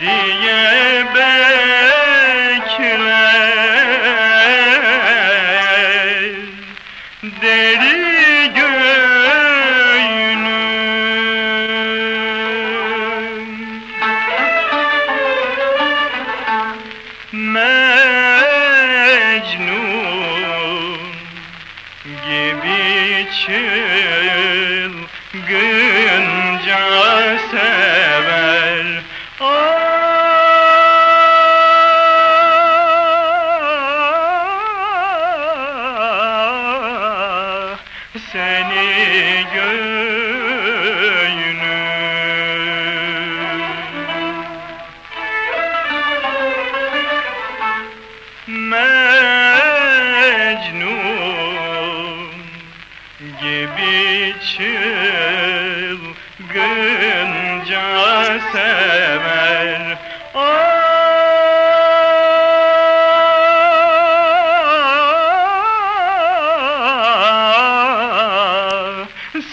diye bekler. Deri göğünüm Mecnun gibi çılgınca sen gibi çılgınca sen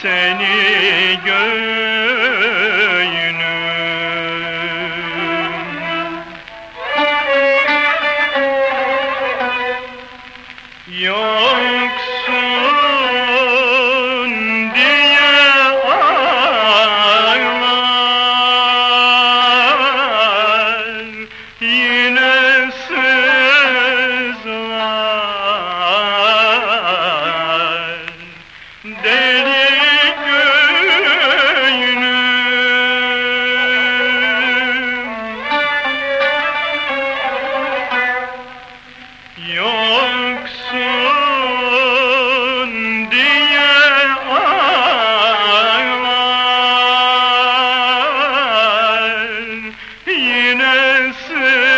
seni göğünüm Yoksun diye ağlar Yine sen yine sen